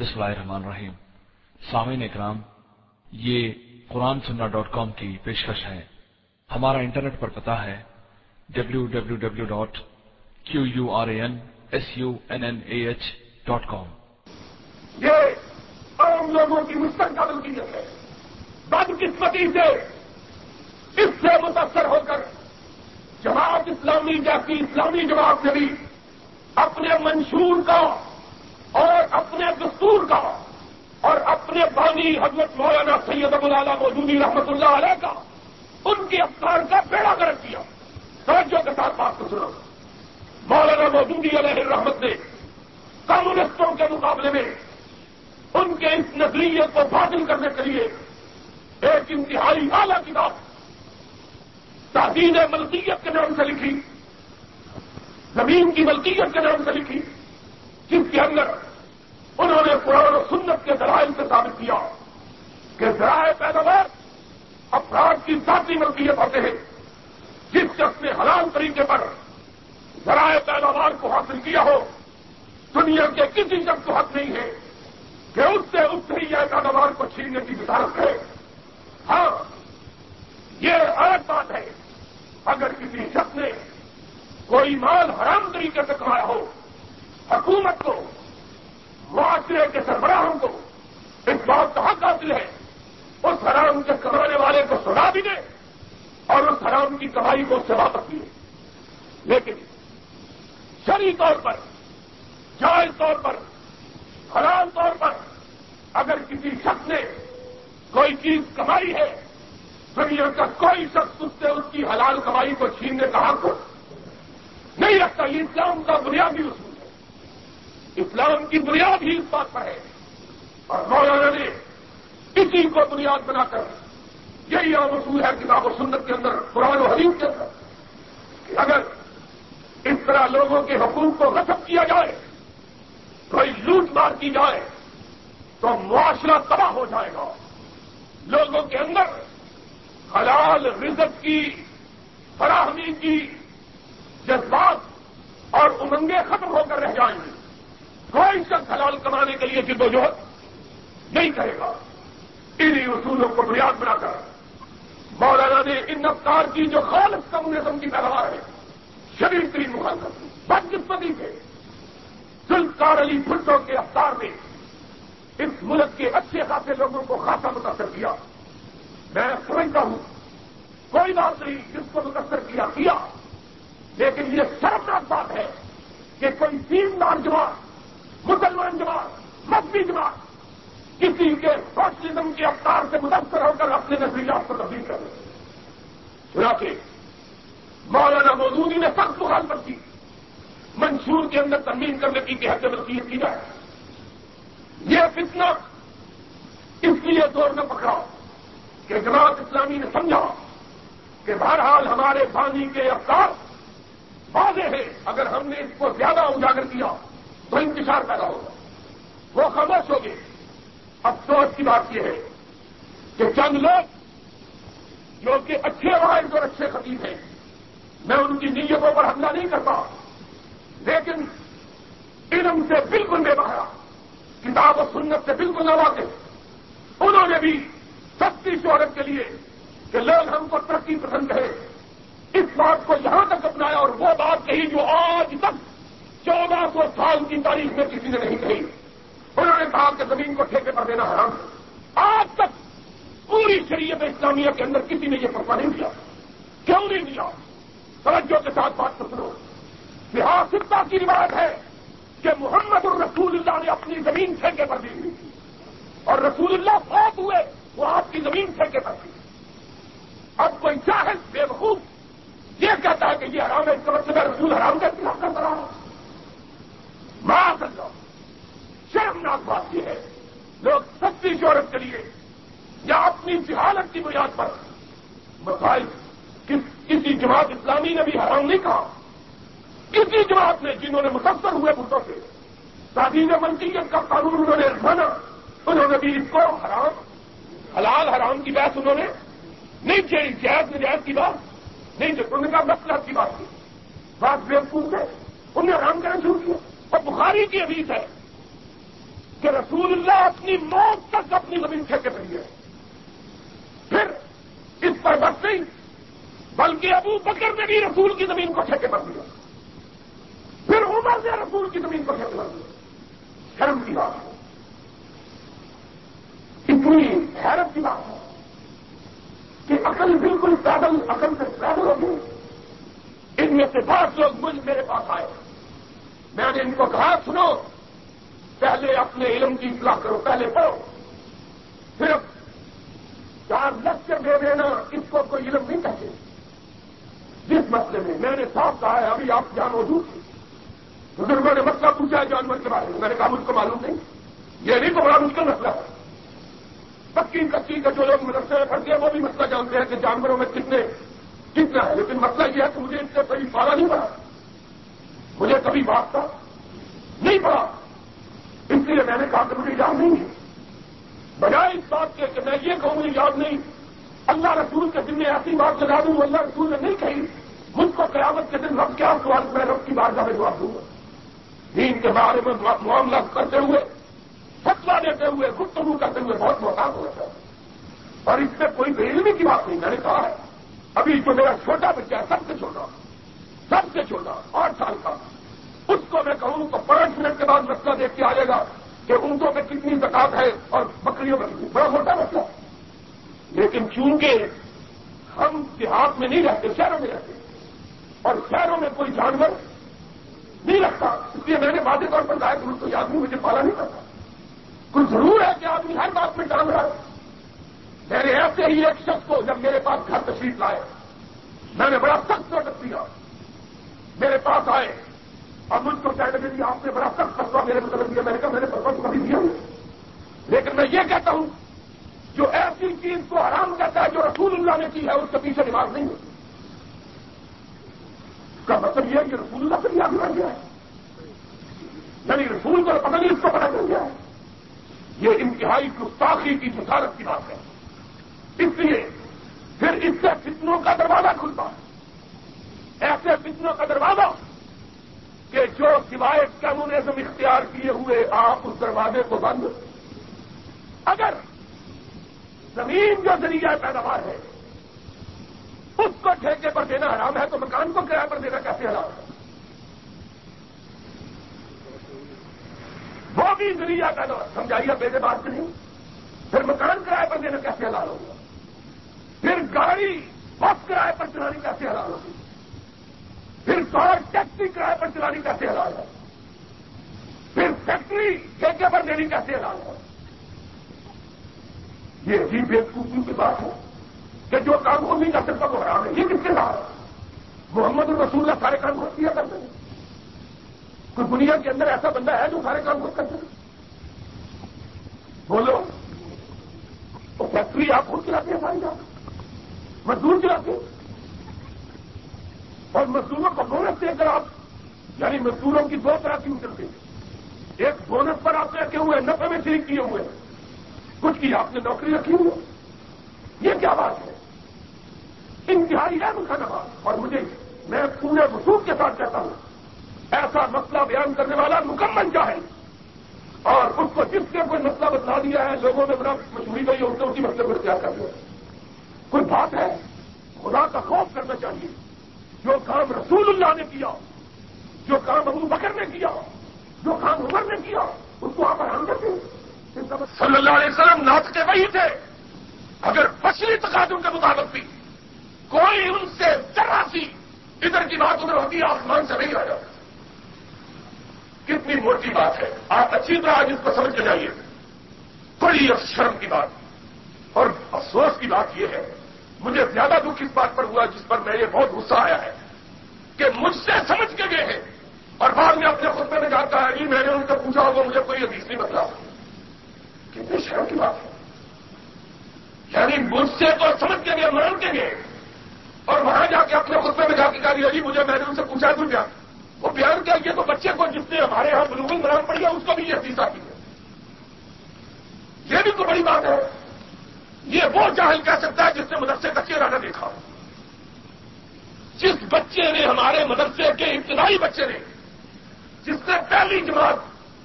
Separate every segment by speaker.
Speaker 1: بسم اللہ الرحمن الرحیم۔ سامعین اکرام، یہ قرآن سننا ڈاٹ کام کی پیشکش ہے۔ ہمارا انٹرنیٹ پر پتا ہے W W W dot Q U R A N S U N N A H dot com.
Speaker 2: یہ عام لوگوں کی مستقبل ملکیت ہے۔ بدقسمتی سے اس سے متاثر ہو کر جماعت اسلامی جیسی اسلامی جماعت سے بھی اپنے منشور کا اور اپنے دستور کا اور اپنے بانی حضرت مولانا سید ابو اللہ مودودی رحمت اللہ علیہ کا ان کے افطار کا بیڑا کر دیا توجہ کے ساتھ بات کو سنو۔ مولانا مودودی علیہ رحمت نے کمیونسٹوں کے مقابلے میں ان کے اس نظریت کو باطل کرنے کے لیے ایک انتہائی اعلی کتاب تعدین ملکیت کے نام سے لکھی، زمین کی ملکیت کے نام سے لکھی۔ جس کے اندر انہوں نے قرآن و سنت کے دلائل سے ثابت کیا کہ ذرائع پیداوار افراد کی ذاتی ملکیت ہوتے ہیں۔ جس شخص نے حلال طریقے پر ذرائع پیداوار کو حاصل کیا ہو، دنیا کے کسی شخص کو حق نہیں ہے کہ اس سے اس طریقے پیداوار کو چھیننے کی بشارت ہے ہاں یہ الگ بات ہے۔ اگر کسی شخص نے کوئی مال حرام طریقے سے کمایا ہو حکومت کو، معاشرے کے سربراہوں کو اس بات کا حق حاصل ہے، اس حرام کے کمانے والے کو سنا بھی دے اور اس حرام کی کمائی کو اس سے واپس بھی دے۔ لیکن شری طور پر، جائز طور پر حرام طور پر اگر کسی شخص نے کوئی چیز کمائی ہے، دنیا کا کوئی شخص اس سے اس کی حلال کمائی کو چھیننے کا حق نہیں رکھتا، یہ اسلام کا بنیادی اصول اسلام کی بنیاد ہی اس بات پر ہے۔ اور مولانا نے اسی کو بنیاد بنا کر یہی عام اصول ہے کتاب و سنت کے اندر، قرآن و حدیث کے اندر، کہ اگر اس طرح لوگوں کے حقوق کو غصب کیا جائے، کوئی لوٹ مار کی جائے، تو معاشرہ تباہ ہو جائے گا۔ لوگوں کے اندر حلال رزت کی، فراہمی کی جذبات اور امنگیں ختم ہو کر رہ جائیں گے کوئی شخص حلال کمانے کے لیے جد و جہد نہیں کرے گا۔ انہیں اصولوں کو بنیاد بنا کر مولانا نے ان افطار کی جو خالص کمیونزم کی پیداوار ہے شریر ترین مخالفت بدقسمتی سے ذوالکار علی بھٹو کے افطار نے اس ملک کے اچھے خاصے لوگوں کو خاصا متاثر کیا۔ میں سمجھتا ہوں، کوئی بات نہیں، جس کو متاثر کیا کیا۔ لیکن یہ شرمناک بات ہے کہ کوئی تین دار جواب مسلمان جماعت، مذہبی جماعت، کسی کے سوشلزم کے افطار سے متاثر ہو کر اپنے نظریات کو تبدیل کر چنا کے مولانا مودودی نے سخت مخالفت کی۔ منشور کے اندر ترمیم کرنے کی کہ حد وسیعت کی جائے۔ یہ فتنہ اس لیے دور نہ پکڑا کہ جماعت اسلامی نے سمجھا کہ بہرحال ہمارے بانی کے افطار واضح ہے اگر ہم نے اس کو زیادہ اجاگر کیا تو انتشار پیدا ہوگا وہ خاموش ہوگی افسوس کی بات یہ ہے کہ چند لوگ جو کہ اچھے وائز اور اچھے خطیب ہیں، میں ان کی نیتوں پر حملہ نہیں کرتا، لیکن علم سے بالکل بے بہرا، کتاب و سنت سے بالکل نہ واقع انہوں نے بھی سستی شہرت کے لیے کہ لوگ ہم کو ترقی پسند ہے اس بات کو یہاں تک اپنایا اور وہ بات کہی جو آج تک چودہ سو سال کی تاریخ میں کسی نے نہیں کہی۔ انہوں نے کہا کہ زمین کو ٹھیکے پر دینا حرام آج تک پوری شریعت اسلامیہ کے اندر کسی نے یہ پروا نہیں دیا۔ کیوں نہیں دیا؟ توجہ کے ساتھ بات سنو۔ بہار سکتا کی روایت ہے کہ محمد الرسول اللہ نے اپنی زمین ٹھیکے پر دی ہوئی تھی۔ اور رسول اللہ فوت ہوئے، وہ آپ کی زمین ٹھیکے پر تھی۔ اب کوئی چاہے بے وقوف یہ کہتا ہے کہ یہ حرام ہے، اس کا مطلب رسول حرام کا خلاف کرتا رہا اللہ شرمناک بات یہ ہے، لوگ سستی شہرت کے لیے یا اپنی جہالت کی بنیاد پر مسائل کسی جماعت اسلامی نے بھی حرام نہیں کہا۔ کسی جماعت نے جنہوں نے متاثر ہوئے بھٹوں سے تعدین منطیت کا قانون انہوں نے مانا انہوں نے بھی اس کو حرام حلال حرام کی بحث انہوں نے نہیں چاہیے جائز نجائز کی بات، نہیں انہوں نے کہا مسئلہ کی بات کی بات بے ہے۔ انہیں حرام کرنا شروع کیا۔ اور بخاری کی حدیث ہے کہ رسول اللہ اپنی موت تک اپنی زمین ٹھیکے پہ لیے پھر اس پر بس نہیں، بلکہ ابو بکر نے بھی رسول کی زمین کو ٹھیکے پر دیا۔ پھر عمر نے رسول کی زمین کو ٹھیکے پر دیا۔ شرم کی بات ہے۔ اتنی حیرت کی بات ہے کہ عقل بالکل پیدل، عقل سے پیدل ہو ان میں سے بہت لوگ مجھ میرے پاس آئے۔ میں نے ان کو کہا، سنو پہلے اپنے علم کی اطلاع کرو، پہلے پڑھو۔ پھر چار لکچر دے دینا، اس کو کوئی علم نہیں کہتے۔ جس مسئلے میں میں نے صاف کہا ہے، ابھی آپ جان موجود تھی بزرگوں نے مسئلہ پوچھا ہے جانور کے بارے میں۔ میں نے کہا، مجھ کو معلوم نہیں۔ یہ نہیں تو بڑا مشکل مسئلہ ہے۔ پکی کچی کا جو لوگ مدرسے میں پڑھتے ہیں، وہ بھی مسئلہ جانتے ہیں کہ جانوروں میں کتنے کتنا ہے۔ لیکن مسئلہ یہ ہے کہ مجھے اس سے کبھی پالا نہیں پڑا۔ مجھے کبھی بات نہیں پڑا۔ اس لیے میں نے کہا کہ مجھے یاد نہیں ہے۔ بجائے اس بات کے کہ میں یہ کہوں مجھے یاد نہیں۔ اللہ رسول کے دن میں ایسی بات لگا دوں، اللہ رسول نے نہیں کہی، مجھ کو قیامت کے دن رب کیا سوال، میں رب کی بات میں جواب دوں گا۔ دین کے بارے میں معاملہ کرتے ہوئے فتوا دیتے ہوئے، گفتگو کرتے ہوئے بہت محتاط ہو جاتا ہے اور اس میں کوئی بےلمی کی بات نہیں، میں نے کہا ہے، ابھی جو میرا چھوٹا بچہ ہے، سب سے چھوٹا۔ سب سے چھوٹا، آٹھ سال کا۔ اس کو میں کہوں تو پانچ منٹ کے بعد مسئلہ دیکھ کے آئے گا۔ کہ اونٹوں میں کتنی زکات ہے اور بکریوں میں کتنی بڑا موٹا مسئلہ۔ لیکن چونکہ ہم دیہات میں نہیں رہتے، شہروں میں رہتے، اور شہروں میں کوئی جانور نہیں رکھتا، اس لیے میں نے واضح طور پر کہا کہ کوئی آدمی مجھے پالا نہیں کرتا کوئی ضرور ہے کہ آدمی ہر بات میں ڈال رہا ہے۔ میں نے ایسے ہی ایک شخص کو جب میرے پاس گھر تشریف لائے، میں نے بڑا سخت نوٹس دیا میرے پاس آئے۔ اور مجھ کو کہنے لگے آپ نے بڑا سخت فتوا میرے مطلب دیا، میں نے کہا میں نے فتوا تو کبھی دیا لیکن میں یہ کہتا ہوں، جو ایسی چیز کو حرام کرتا ہے، جو رسول اللہ نے کی ہے، اس کے پیچھے نماز نہیں ہوتی اس کا مطلب یہ ہے کہ رسول اللہ سے بھی آگے بڑھ گیا ہے۔ یعنی رسول کو پتہ نہیں، اس کو پتا چل گیا ہے۔ یہ انتہائی گستاخی کی مسارت کی بات ہے۔ اس لیے پھر اس سے فتنوں کا دروازہ کھلتا ہے۔ ایسے فتنوں کا دروازہ کہ جو سوائے کمیونزم اختیار کیے ہوئے آپ اس دروازے کو بند، اگر زمین جو ذریعہ پیداوار ہے، اس کو ٹھیکے پر دینا حرام ہے، تو مکان کو کرایہ پر دینا کیسے حرام ہے؟ وہ بھی ذریعہ پیداوار، سمجھائیے میرے بات نہیں، پھر مکان کرایہ پر دینا کیسے حلال ہوگا؟ پھر گاڑی بس کرایہ پر چلانی کیسے حلال ہوگی پھر کار ٹیکسی کرایہ پر چلانی کیسے حلال ہے۔ پھر فیکٹری ٹھیکے پر دینی کیسے حلال ہے۔ یہ بھی بےقوفی کی بات ہے کہ جو کام ہو نہیں کر سکتا وہ حرام ہے۔ یہ کس کے ساتھ محمد الرسول اللہ سارے کام خود کیا کرتے ہیں؟ کوئی دنیا کے اندر ایسا بندہ ہے جو سارے کام خود کرتے ہیں؟ بولو، وہ فیکٹری آپ خود چلاتے ہیں ساری جان مزدور چلاتے ہیں؟ اور مزدوروں کو بونس دے کر آپ یعنی مزدوروں کی دو طرح کی نکلتے ہیں۔ ایک بونس پر آپ رکھے ہوئے نفے میں شریک کیے ہوئے۔ کچھ کی آپ نے نوکری رکھی ہوئی۔ یہ کیا بات ہے؟ انتہائی ہے نواز۔ اور مجھے میں پورے وصول کے ساتھ کہتا ہوں۔ ایسا مسئلہ بیان کرنے والا مکمل چاہے اور اس کو جس نے کوئی مسئلہ بتلا دیا ہے، لوگوں نے بڑا مشہوری گئی ہوتے اسی مسئلے کو اختیار کر دیا۔ کوئی بات ہے؟ خدا کا خوف کرنا چاہیے۔ جو کام رسول اللہ نے کیا، جو کام ابو بکر نے کیا، جو کام عمر نے کیا اس کو آپ آرام کرتے صلی اللہ علیہ وسلم ناچتے وہی تھے، اگر بشری تقاضوں کے مطابق بھی، کوئی ان سے ذرا سی ادھر کی بات ادھر ہوتی آسمان سے نہیں آ جاتا۔ کتنی موٹی بات ہے۔ آپ اچھی طرح آج اس کو سمجھ کے جائیے۔ بڑی شرم کی بات اور افسوس کی بات یہ ہے مجھے زیادہ دکھ اس بات پر ہوا جس پر میرے بہت غصہ آیا ہے کہ مجھ سے سمجھ کے گئے ہیں اور بعد میں اپنے خطبے میں جاتا ہے جی میں نے ان سے پوچھا ہوگا مجھے کوئی حدیث نہیں بتلا کتنی شرم کی بات ہے۔ یعنی مجھ سے تو سمجھ کے گئے مان کے گئے۔ اور وہاں جا کے اپنے خطبے میں جا کے کہا جی مجھے میں نے ان سے پوچھا، تو کیا؟ وہ بیان کیا یہ تو بچے کو جس نے ہمارے یہاں بلوگل مرام پڑی ہے، اس کو بھی یہ حدیث آتی ہے۔ یہ بھی تو بڑی بات ہے۔ یہ وہ جاہل کہہ سکتا ہے جس نے مدرسے کا چہرہ نہ دیکھا جس بچے نے ہمارے مدرسے کے ابتدائی بچے نے، جس نے پہلی جماعت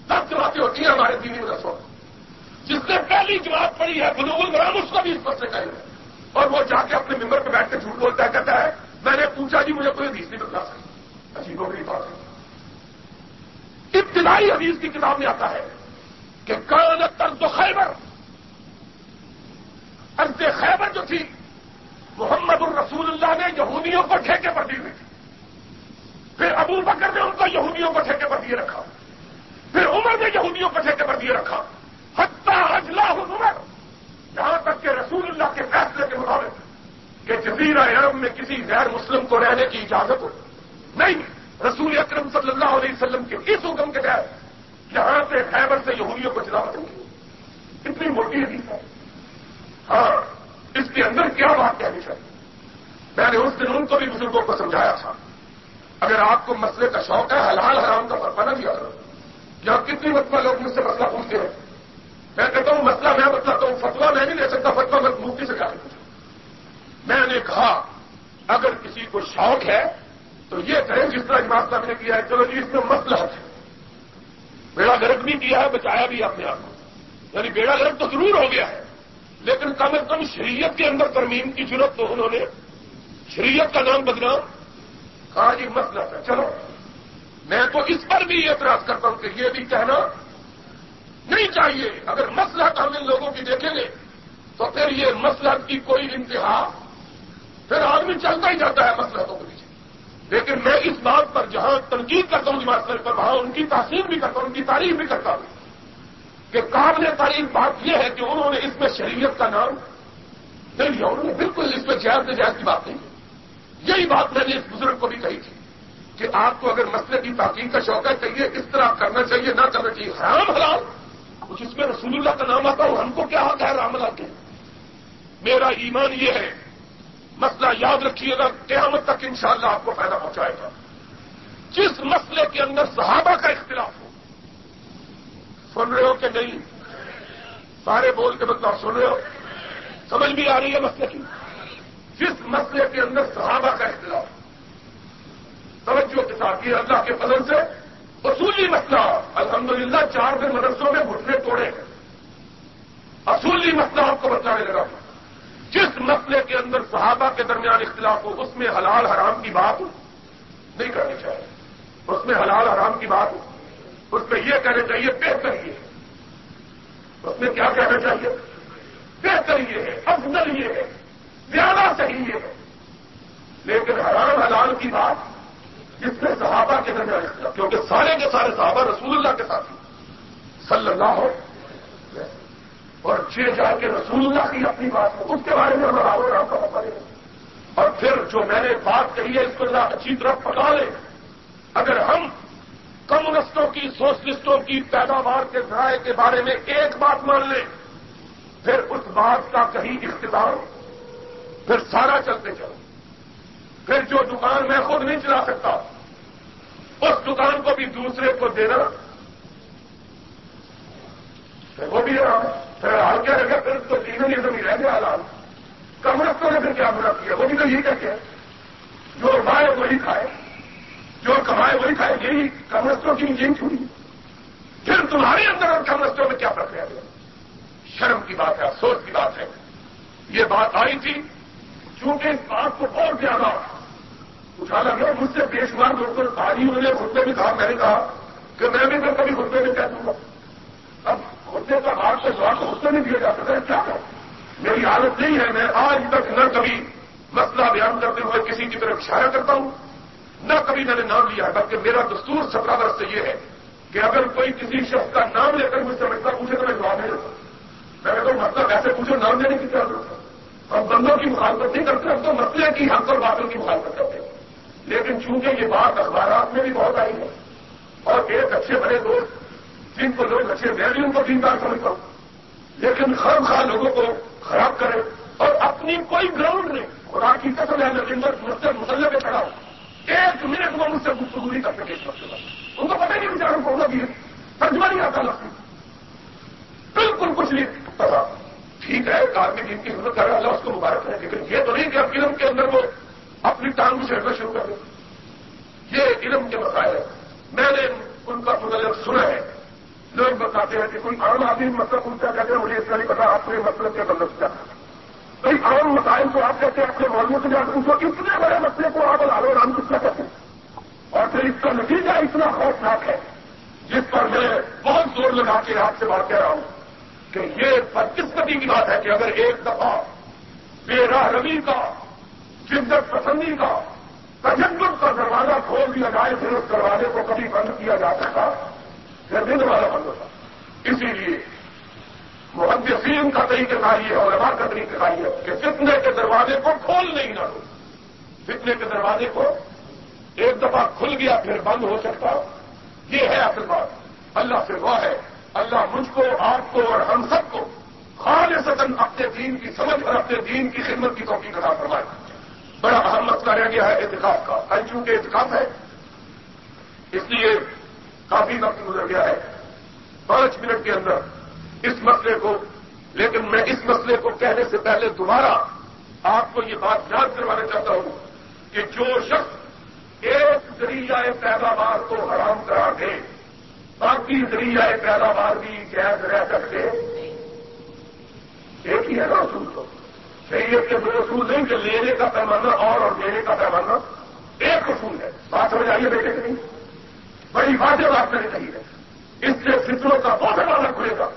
Speaker 2: دس جماعتیں ہوتی ہیں ہمارے دینی مدرسوں جس نے پہلی جماعت پڑھی ہے بلوغ الگرام اس کو بھی اس پر سے کہیں۔ اور وہ جا کے اپنے ممبر پہ بیٹھ کے جھوٹ بولتا ہے، کہتا ہے، میں نے پوچھا جی مجھے کوئی حدیث نہیں بتلا سکتی۔ عجیب ہو گئی بات ابتدائی حدیث کی کتاب میں آتا ہے کہ کان طرز خیبر ارض خیبر جو تھی، محمد الرسول اللہ نے یہودیوں کو ٹھیکے پر دی ہوئی تھی۔ پھر ابو بکر نے ان کو یہودیوں کو ٹھیکے پر دیے رکھا۔ پھر عمر نے یہودیوں کو ٹھیکے پر دیے رکھا۔ حتہ اجلا عمر جہاں تک کہ رسول اللہ کے فیصلے کے مطابق کہ جزیرہ عرب میں کسی غیر مسلم کو رہنے کی اجازت ہو۔ نہیں، رسول اکرم صلی اللہ علیہ وسلم کے اس حکم کے تحت یہاں سے خیبر سے یہودیوں کو چلاوت ہوگی اتنی موٹی حدیث ہے۔ ہاں، اس کے اندر کیا بات کہنی چاہیے؟ میں نے اس دن ان کو بھی بزرگوں کو سمجھایا تھا۔ اگر آپ کو مسئلے کا شوق ہے، حلال حرام کا فرق نہ دیا کرو۔ یہاں کتنی مرتبہ لوگ مجھ سے مسئلہ پوچھتے ہیں۔ میں کہتا ہوں، مسئلہ میں بتلاتا ہوں فتوا میں نہیں لے سکتا فتوا میں مفتی سے کیا میں نے کہا، اگر کسی کو شوق ہے، تو یہ کریں جس طرح جماعت صاحب نے کیا ہے۔ چلو جی اس میں مسئلہ ہے۔ بیڑا گرک بھی کیا ہے، بچایا بھی اپنے آپ کو۔ یعنی بیڑا گرک تو ضرور ہو گیا ہے۔ لیکن کم از کم شریعت کے اندر ترمیم کی ضرورت تو انہوں نے شریعت کا نام بدنام کہا جی مسئلہ ہے چلو، میں تو اس پر بھی اعتراض کرتا ہوں کہ یہ بھی کہنا نہیں چاہیے۔ اگر مسئلہ ہم ان لوگوں کی دیکھیں گے، تو پھر یہ مسئلہ کی کوئی انتہا پھر آدمی چلتا ہی جاتا ہے مسئلہ کے پیچھے لیکن میں اس بات پر جہاں تنقید کرتا ہوں جماعت پر، وہاں ان کی تحسین بھی کرتا ہوں، ان کی تعریف بھی کرتا ہوں۔ کہ قابل تعریف بات یہ ہے کہ انہوں نے اس میں شریعت کا نام نہیں لیا انہوں نے بالکل اس میں جائز سے جائز کی بات نہیں۔ یہی بات میں نے اس بزرگ کو بھی کہی تھی کہ آپ کو اگر مسئلے کی تحقیق کا شوق ہے تو یہ اس طرح کرنا چاہیے، نہ کرنا چاہیے۔ حرام، حلال۔ کچھ اس میں رسول اللہ کا نام آتا ہوں ہم کو کیا حق ہے؟ رام اللہ کے میرا ایمان یہ ہے، مسئلہ یاد رکھیے گا، قیامت تک انشاءاللہ آپ کو فائدہ پہنچائے گا۔ جس مسئلے کے اندر صحابہ کا اختلاف ہو سن رہے ہو کہ نہیں؟ سارے بول کے مطلب سن رہے ہو؟ سمجھ بھی آ رہی ہے مسئلے کی؟ جس مسئلے کے اندر صحابہ کا اختلاف، توجہ کے ساتھ یہ اللہ کے فضل سے اصولی مسئلہ، الحمدللہ چار دن مدرسوں میں گھٹنے توڑے۔ اصولی مسئلہ آپ کو بتانے لگا۔ جس مسئلے کے اندر صحابہ کے درمیان اختلاف ہو، اس میں حلال حرام کی بات نہیں کرنی چاہیے۔ اس میں حلال حرام کی بات ہو۔ اس میں یہ کہنا چاہیے بہتر یہ اس میں کیا کہنا چاہیے؟ بہتر یہ ہے، افضل یہ ہے، زیادہ صحیح یہ ہے۔ لیکن حرام حلال کی بات جس میں صحابہ کے درمیان کیونکہ سارے کے سارے صحابہ رسول اللہ کے ساتھ صلی اللہ ہو اور چھ جا کے رسول اللہ کی اپنی بات اس کے بارے میں ہمارا رام کا مطلب پتا اور پھر جو میں نے بات کہی ہے، اس کو اللہ اچھی طرح پکا لے اگر ہم کمیونسٹوں کی، سوشلسٹوں کی پیداوار کے ذرائع کے بارے میں ایک بات مان لیں۔ پھر اس بات کا کہیں اختتام پھر سارا چلتے چلو۔ پھر جو دکان میں خود نہیں چلا سکتا، اس دکان کو بھی دوسرے کو دینا۔ وہ بھی پھر حال کیا رہے گا پھر تو تینوں یہ تو نہیں رہ گیا حالات کمرستوں نے پھر کیا برا کیا؟ وہ بھی تو یہی کہتے ہیں۔ جو کھائے وہی کھائے۔ جو کمائے وہی کھائے یہی کمرستوں کی یہی چھوڑی۔ پھر تمہارے اندر اور کمرستوں میں کیا فرق رہ گیا؟ شرم کی بات ہے، افسوس کی بات ہے۔ یہ بات آئی تھی، چونکہ اس بات کو بہت زیادہ اٹھانا گیا مجھ سے بے شمار لوگ آج انہوں نے خطبے میں کہا، میں نے کہا کہ میں بھی کبھی خطبے میں کہہ دوں گا۔ اب خطبے کا بات سے سوال کو خطبے نہیں دیا جا سکتا کیا میری عادت نہیں ہے، میں آج تک نہ کبھی مسئلہ بیان کرتے ہوئے کسی کی طرف اشارہ کرتا ہوں۔ نہ کبھی میں نے نام لیا ہے، بلکہ میرا دستور سترہ برس سے یہ ہے کہ اگر کوئی کسی شخص کا نام لے کر مجھ سے مسئلہ پوچھے تو میں جواب نہیں دیتا میں کہتا ہوں مسئلہ ویسے پوچھو، نام دینے کی کیا ضرورت ہے؟ ہم بندوں کی مخالفت نہیں کرتے، ہم تو مسئلے کی حق اور باتوں کی مخالفت کرتے ہیں۔ لیکن چونکہ یہ بات اخبارات میں بھی بہت آئی ہے، اور ایک اچھے بڑے دوست جن کو لوگ اچھے میں بھی ان کو دیندار سمجھتا ہوں، لیکن خر خواہ لوگوں کو خراب کرے اور اپنی کوئی گراؤنڈ نہیں، خدا کی قسم ہے لیکن مجھ سے پہ کھڑا ہو ایک منٹ وہ مجھ سے گفتگو نہیں کر سکے اس وقت ان کو پتہ نہیں بیچاروں کو ہونا بھی ہے۔ ترجمہ نہیں آتا لگتا بالکل کچھ نہیں۔ پتا۔ ٹھیک ہے آدمی جن کی ضرورت کر رہا اللہ اس کو مبارک ہے لیکن یہ تو نہیں کہ اب فلم کے اندر وہ اپنی ٹانگ سے شروع کر دیں یہ علم کے مسائل ہے میں نے ان کا مطلب سنا ہے۔ لوگ بتاتے ہیں کہ کوئی عام آدمی مطلب پوچھتا کہتے ہیں، مجھے اس کا نہیں پتا، آپ نے مطلب کے مطلب کیا۔ کئی عام مسائل کو آپ کہتے ہیں، اپنے مولوی سے جا پوچھو اتنے بڑے مسئلے کو آپ لالو رام کس کا کہتے ہیں۔ اور پھر اس کا نتیجہ اتنا خوفناک ہے، جس پر میں بہت زور لگا کے آپ سے بات کہہ رہا ہوں کہ یہ بدقسمتی کی بات ہے کہ اگر ایک دفعہ بے راہ روی کا شدت پسندی کا، تجدد کا دروازہ کھول دیا جائے، پھر اس دروازے کو کبھی بند کیا جا سکتا، پھر بھی دروازہ بند ہوتا۔ اسی لیے محدثین کا طریقہ چاہیے اور علماء کا طریقہ چاہیے کہ فتنے کے دروازے کو کھول نہیں نہ ہو فتنے کے دروازے کو ایک دفعہ کھل گیا پھر بند ہو سکتا۔ یہ ہے اصل بات۔ اللہ سے وہ ہے۔ اللہ مجھ کو، آپ کو اور ہم سب کو خالص اپنے دین کی سمجھ اور اپنے دین کی خدمت کی توقع کرا فرمائے۔ بڑا اہم مسئلہ رہ گیا ہے احتکاب کا۔ چونکہ احتکاب ہے، اس لیے کافی وقت گزر گیا ہے۔ پانچ منٹ کے اندر اس مسئلے کو، لیکن میں اس مسئلے کو کہنے سے پہلے دوبارہ آپ کو یہ بات یاد کروانا چاہتا ہوں کہ جو شخص ایک ذریعہ پیداوار کو حرام کرا دے، باقی ذریعہ پیداوار بھی جائز رہ سکتے ایک ہی ہے نا اصول تو۔ شریعت کے دو اصول نہیں کہ لینے کا پیمانہ اور اور لینے کا پیمانہ ایک اصول ہے۔ بات ہو جائیے بیٹے کہ نہیں؟ بڑی واضح بات کرنی چاہیے اس سے فطروں کا بہت زیادہ کھلے گا۔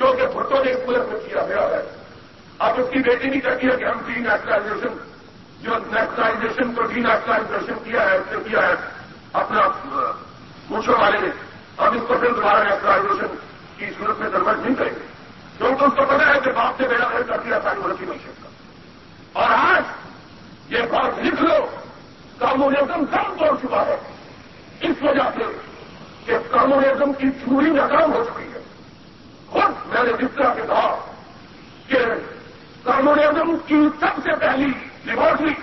Speaker 2: کیونکہ بھٹو نے اس ملک میں کیا گیا ہے اب اس کی بیٹی نہیں کہتی ہے کہ ہم ڈی نیشنلائزیشن جو نیشنلائزیشن کو ڈی نیشنلائزیشن کیا ہے، اس نے کیا ہے اپنا پوچھو والے نے ہم اس کو پھر دوبارہ نیشنلائزیشن کی صورت میں درمج نہیں کریں گے۔ کیونکہ اس کو پتا ہے کہ باپ نے بیڑا گھر کر دیا ساری ملک معیشت کا اور آج یہ بات لکھ لو کامونزم کم توڑ چکا ہے۔ اس وجہ سے کہ کامونزم کی چوری ناکام ہو چکی۔ ہے خود میں نے جس طرح کے کہا کہ کامونزم کی سب سے پہلی لیبورٹری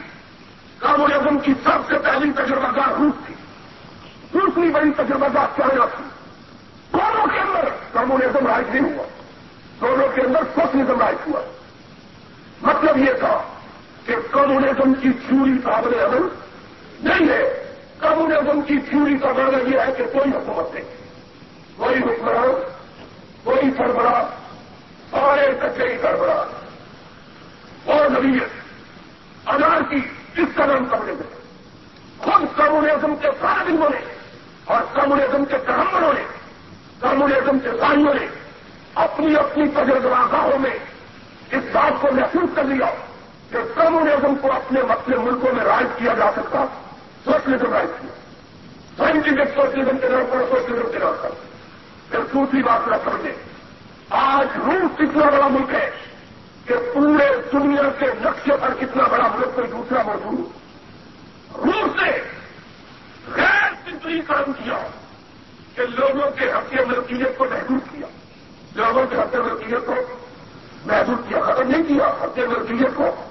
Speaker 2: کامونزم کی سب سے پہلی تجربہ کار روس تھی۔ دوسری بڑی تجربہ کار چائنا تھی دونوں کے اندر کامونزم رائج نہیں ہوا۔ دونوں کے اندر سوشلزم رائج ہوا۔ مطلب یہ تھا کہ کمونزم کی چوری قابل عمل نہیں ہے۔ کمونزم کی تھیوری کا مانا یہ ہے کہ کوئی حکومت نہیں۔ کوئی حکمران کوئی سربراہ، سارے کچے ہی سربراہ۔ اور نبیت انار کی اس کا نام کمونزم خود کمونزم کے ساروں نے اور کمونزم کے کرمبروں نے کمونزم کے سائیوں نے اپنی اپنی تجربہ میں اس بات کو محسوس کر لیا کہ کمونزم کو اپنے اپنے ملکوں میں رائج کیا جا سکتا۔ سوشلزم رائج کیا۔ سائنٹیفک سوشلزم کے نام پر سوشلزم کے نام پر پھر دوسری بات نہ سمجھے آج روس کتنا بڑا ملک ہے کہ پورے دنیا کے نقشے پر کتنا بڑا ملک کوئی دوسرا موجود روس نے غیر فطری کام کیا کہ لوگوں کے حق ملکیت کو محدود کیا۔ لوگوں کے حق ملکیت کو محدود کیا۔ ختم نہیں کیا، حق ملکیت کو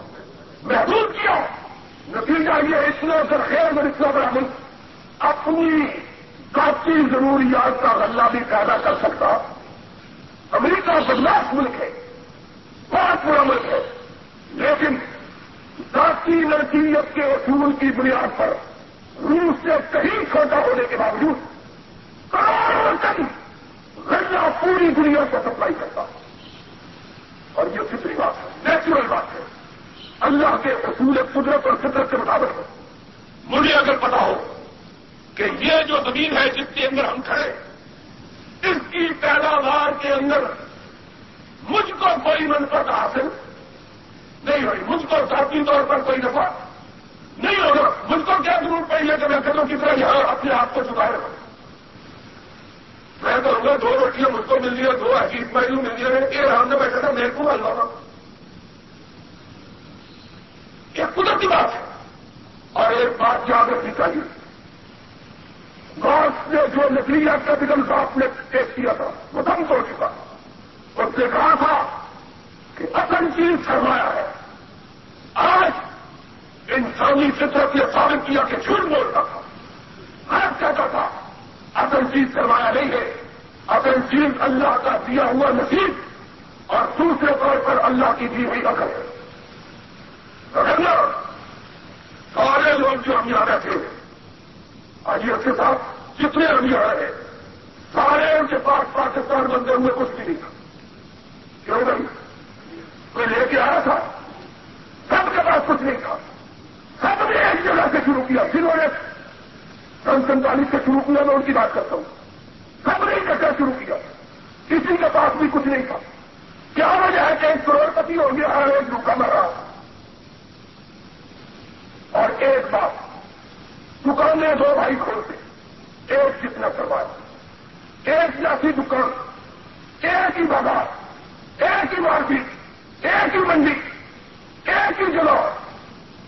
Speaker 2: محدود کیا۔ نتیجہ یہ اتنا سر خیر میں اتنا بڑا ملک اپنی ذاتی ضروریات کا غلہ بھی پیدا کر سکتا۔ امریکہ بدلاس ملک ہے، بہت بڑا ملک ہے، لیکن ذاتی لڑکیت کے اصول کی بنیاد پر روس سے کہیں چھوٹا ہونے کے باوجود کروڑوں ٹن غلہ پوری دنیا کو سپلائی کرتا۔ اور یہ فطری بات ہے، نیچرل بات ہے۔ اللہ کے اصول قدرت اور فطرت کے مطابق مجھے اگر پتا ہو کہ یہ جو زمین ہے جس کے اندر ہم کھڑے اس کی پیداوار کے اندر مجھ کو کوئی منفرد حاصل نہیں ہوئی۔ مجھ کو ذاتی طور پر کوئی نفع نہیں ہوگا مجھ کو کیا ضرورت پڑی ہے کہ میں کہوں کی طرح یہاں اپنے آپ کو چکائے رکھوں میں کہوں گا دو روٹیاں مجھ کو مل رہی دو عجیب پہلو مل رہی ہے یہ رام نے بیٹھا تھا، میرے کو ہل یہ قدرتی بات ہے۔ اور ایک بات یاد رکھنی چاہیے۔ گاس نے جو نکلی کیپٹل صاحب نے پیش کیا تھا، وہ دم توڑ چکا۔ اس نے کہا تھا کہ اصل چیز سرمایا ہے۔ آج انسانی فطرت یہ ثابت کیا کہ جھوٹ بولتا تھا۔ ہر کہتا تھا، اصل چیز سرمایا نہیں ہے۔ اصل چیز اللہ کا دیا ہوا نصیب اور دوسرے طور پر اللہ کی دی ہوئی عقل ہے۔ سارے لوگ جو ہم یہاں رہتے ہیں آج کے ساتھ جتنے ہم یہاں رہے سارے ان کے پاس پاکستان بندے ہوئے، کچھ بھی نہیں تھا۔ کیوں بھائی کوئی لے کے آیا تھا؟ سب کے پاس کچھ نہیں تھا۔ سب نے ایک جگہ سے شروع کیا، جنہوں نے سن سینتالیس سے شروع کیا، میں ان کی بات کرتا ہوں۔ سب نے اکٹھا شروع کیا۔ کسی کے پاس بھی کچھ نہیں تھا۔ کیا وجہ ہے کہ ایک کروڑ پتی ہو گیا، ہر ایک دکان مرا اور ایک بات دکانیں دو بھائی کھولتے ایک جتنا کروایا ایک جیسی دکان۔ ایک ہی بازار۔ ایک ہی مارکیٹ۔ ایک ہی منڈی۔ ایک ہی جگہ۔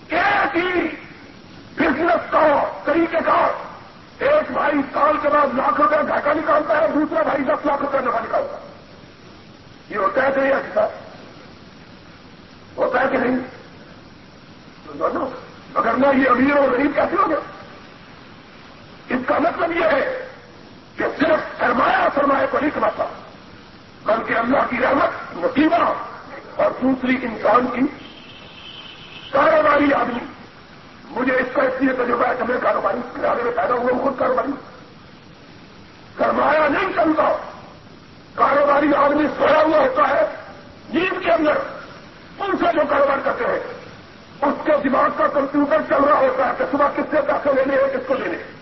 Speaker 2: ایک ہی بزنس کا طریقے کا ایک بھائی سال کے بعد لاکھ روپے گھاٹا نکالتا ہے، دوسرا بھائی دس لاکھ روپے نفا نکالتا ہے۔ یہ ہوتا ہے کہ نہیں اچھا ہوتا ہے کہ نہیں؟ اگر میں یہ امیر اور غریب کیسے ہو گیا؟ اس کا مطلب یہ ہے کہ صرف سرمایہ سرمایہ کو نہیں سمجھتا بلکہ اللہ کی رحمت نصیبہ اور دوسری انسان کی کاروباری آدمی، مجھے اس کا اس لیے تجربہ ہے کہ میں کاروباری گھرانے میں پیدا ہوا ہوں، خود کاروباری۔ سرمایہ نہیں چلتا، کاروباری آدمی سویا ہوا ہوتا ہے نیند کے اندر ان سے جو کاروبار کرتے ہیں، اس کے دماغ کا کمپیوٹر چل رہا ہوتا ہے کہ صبح کس سے پیسے لینے ہیں، کس کو لینے کس سے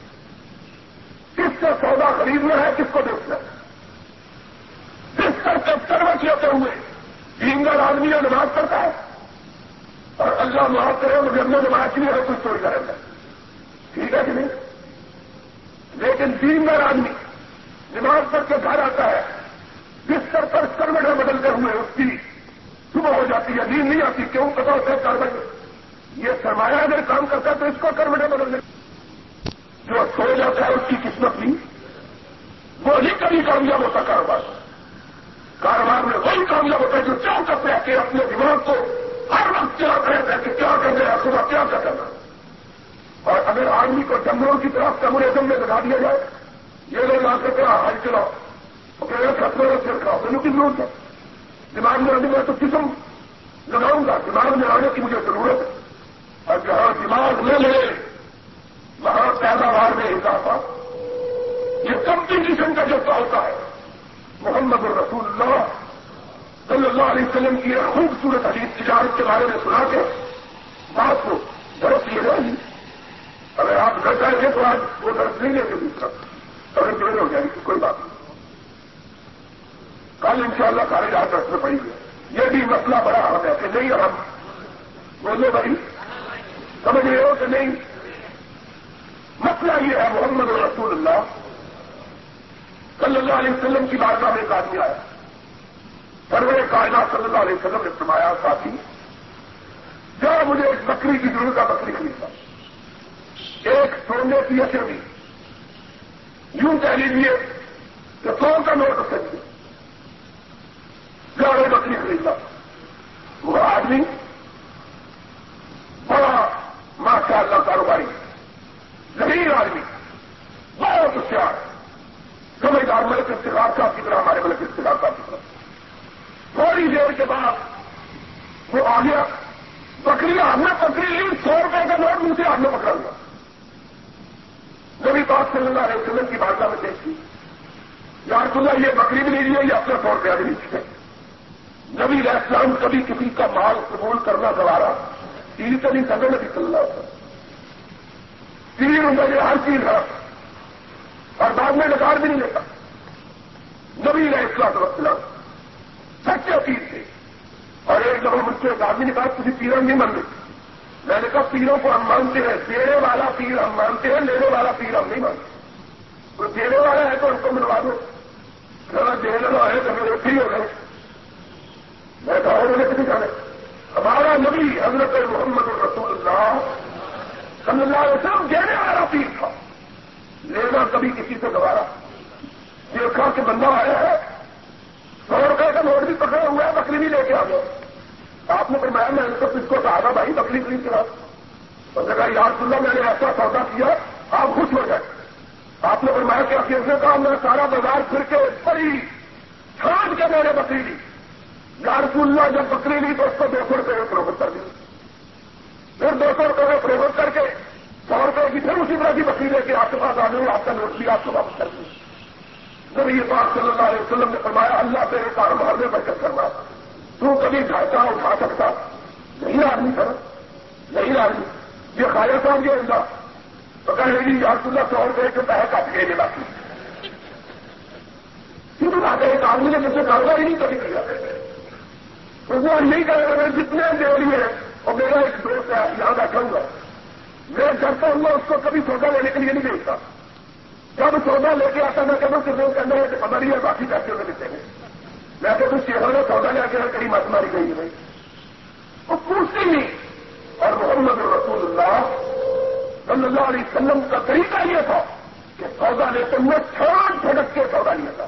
Speaker 2: سودا خریدنا ہے کس کو دیکھنا ہے؟ جس طرح سے سروس ہوئے ڈینگر آدمی نماز کرتا ہے، اور اللہ معاف کرے مجھے اپنے نماز نہیں ہے کچھ چوری کرے گا ٹھیک ہے کہ نہیں؟ لیکن ڈینگر آدمی نماز کر کے گھر آتا ہے بستر پر کروٹیں بدلتے ہوئے اس کی صبح ہو جاتی ہے، نیند نہیں آتی، کیوں؟ پتا ہوتا ہے کاروبار یہ سرمایہ اگر کام کرتا ہے تو اس کو کروٹیں بدل جو سو جاتا ہے، اس کی قسمت بھی وہ ہی کبھی کامیاب ہوتا کاروبار۔ کاروبار میں وہی کامیاب ہوتا ہے جو کیا کرتے ہیں کہ اپنے دماغ کو ہر وقت کیا کرتے ہیں کہ کیا کر رہے ہیں صبح کیا کر کرنا۔ اور اگر آدمی کو جنگلوں کی طرف کمرزم میں لگا دیا جائے، یہ لوگ آ کر کے ہائی چلاؤ۔ خطرے میں پھر کھاؤ۔ کی ضرورت ہے دماغ میں آنے میں تو قسم لگاؤں گا۔ دماغ میں آنے کی مجھے ضرورت ہے۔ اور جہاں دماغ میں لے وہاں پیداوار میں اضافہ۔ یہ کمپٹیشن کا جو ہوتا ہے، محمد الرسول اللہ صلی اللہ علیہ وسلم کی ایک خوبصورت حدیث تجارت کے بارے میں سنا کے بات کو درس یہ رہی۔ اگر آپ گھر جائیں گے تو آج وہ درس نہیں لیں گے دوسرا اگر جڑے ہو جائیں گے، کوئی بات نہیں۔ کل ان شاء اللہ سارے جہاں درس میں پڑیں گے۔ یہ بھی مسئلہ بڑا ہم ہے کہ نہیں ہم بولو بھائی، سمجھ رہے ہو کہ نہیں؟ مسئلہ یہ ہے، محمد رسول اللہ صلی اللہ علیہ وسلم کی بارگاہ میں ایک آدمی آیا سرور کائنات صلی اللہ علیہ وسلم نے فرمایا، ساتھی جب مجھے ایک بکری کی ضرورت ہے بکری خریدنا۔ ایک سونے کی بھی یوں کہہ لیجیے کہ سو کا نوٹ اسے دیے بکری خریدنا۔ وہ آدمی بڑا ماشاء اللہ کاروباری۔ ہے زمین آدمی بہت ہوشیار۔ سمجھدار ملک استقار صاحب کی طرح ہمارے ملک استقار صاحب کی طرح تھوڑی دیر کے بعد وہ آ گیا بکری ہم نے پکڑی لی، سو روپئے کا نوٹ مجھے ہم نے پکڑا لیا نبی پاک صلی اللہ علیہ وسلم کی بارگاہ میں دیکھی یار اللہ یہ بکری بھی لیجیے یا اپنا سو روپیہ بھی لیجیے نبی علیہ السلام کبھی کسی کا مال قبول کرنا گوارا تین کبھی سگے نبی صلی اللہ علیہ وسلم۔ تین روپئے ہر چیز ہے۔ اور بعد میں نکال بھی نہیں لیتا۔ نبی علیہ السلام سچے پیر تھے۔ اور ایک دفعہ مجھ سے ایک آدمی نے کہا کسی پیروں نہیں مان میں نے کہا، پیروں کو ہم مانتے ہیں دینے والا پیر ہم مانتے ہیں، لینے والا پیر ہم نہیں مانتے۔ کوئی دینے والا ہے تو ان کو ملوا دو۔ دینے والا ہے تو میرے فری ہو گئے۔ میں کہا انہوں نے کسی جانے۔ ہمارا نبی حضرت محمد الرسول اللہ صلی اللہ علیہ وسلم دینے والا پیر تھا لینا کبھی کسی سے گوارا دیکھا کہ بندہ آیا ہے۔ سو روپئے کا نوٹ بھی پکڑا ہوا ہے، بکری بھی لے کے آ گیا۔ آپ نے فرمایا، میں نے تو اس کو کہا تھا، بھائی، بکری خرید کے اور جگہ یاد سن میں نے ایسا سودا کیا، آپ خوش ہو جائے آپ نے فرمایا کہ اکیلے کہا میں سارا بازار پھر کے بڑی چھانٹ کے میں نے بکری لی یار اللہ جب بکری لی تو اس کو دو سو روپئے میں فروخت کر دی۔ پھر دو سو روپئے میں فروخت کر کے کی پھر اسی طرح کی بکری لے کے آپ کے پاس آ گئی، آپ کا نوٹ بھی آپ کو واپس کر دی نبی پاک صلی اللہ علیہ وسلم نے فرمایا، اللہ تیرے کاروبار میں برکت کرنا تو کبھی گھاٹا اٹھا سکتا۔ نہیں آدمی سر نہیں آدمی۔ یہ خایا صاحب یہ اللہ؟ تو کہنے لگی یار اللہ، سو روپئے کے پیسے کاٹ کے دے باقی۔ کیوں بات ہے ایک آدمی نے مجھ سے کاروبار ہی نہیں کبھی کیا۔ وہ نہیں کرے گا جتنے دے لیے اور میرا ایک دوست ہے یہاں بیٹھا ہوں گا میں کرتا ہوں اس کو کبھی سودا لینے کے لیے نہیں بھیجتا۔ جب سودا لے کے آتا میں کہتا ہوں کہ اندر ہے پتا نہیں ہے باقی پیسے میں دیتے ہیں۔ میں تو کچھ شہر میں سودا لے کے کہیں مت ماری گئی نہیں وہ پوچھتے نہیں۔ اور محمد رسول اللہ صلی اللہ علیہ وسلم کا طریقہ یہ تھا کہ سودا لیتے ہوئے چھان پھڑک کے سودا لیا تھا۔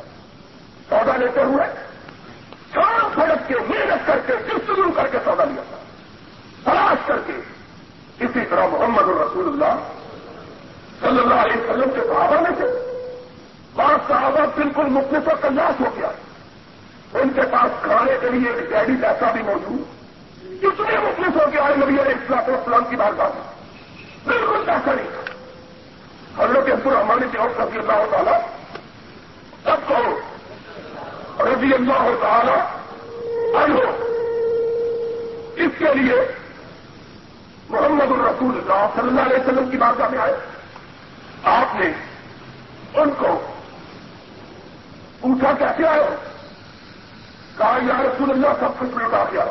Speaker 2: سودا لیتے ہوئے چھان پھڑک کے محنت کر کے جستجو کر کے سودا لیا تھا۔ تلاش کر کے۔ اسی طرح محمد الرسول اللہ صلی اللہ علیہ وسلم کے صحابہ میں سے بعض صحابہ بالکل مختصر کلاس ہو گیا۔ ان کے پاس کھانے کے لیے ایک ڈیڈی پیسہ بھی موجود۔ اتنے مخلص ہو کے آئے نبی علیہ السلام اسلام کی بات بات بالکل پیسہ نہیں تھا۔ حضرت عبد الرحمان جواب رضی اللہ تعالیٰ سب کو رضی اللہ تعالیٰ عنہ۔ اس کے لیے محمد الرسول اللہ صلی اللہ علیہ وسلم کی بات میں آئے۔ آپ نے ان کو پوچھا کیسے آئے کہا، یا رسول اللہ، سب کچھ لوٹا گیا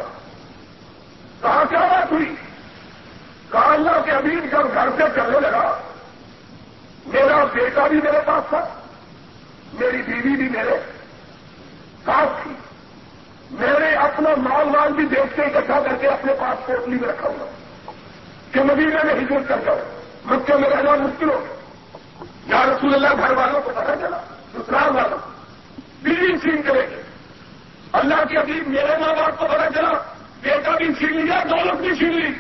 Speaker 2: کہا، کیا بات ہوئی؟ کہا، اللہ کے ابھی جب گھر سے چلنے لگا، میرا بیٹا بھی میرے پاس تھا، میری بیوی بھی میرے ساتھ تھی۔ میرے اپنا مال مال بھی دیکھ کے اکٹھا کر کے اپنے پاس پوٹلی میں رکھا ہوں کہ مدینہ میں ہجرت کر جاؤ مکے میں رہنا مشکل ہو یا رسول اللہ، گھر والوں کو پتا چلا، سسرال والوں بیوی چھین کرے گی۔ اللہ کی ابھی میرے ماں باپ کو پتا چلا، بیٹا بھی چھین لیا دولت بھی چھین لی۔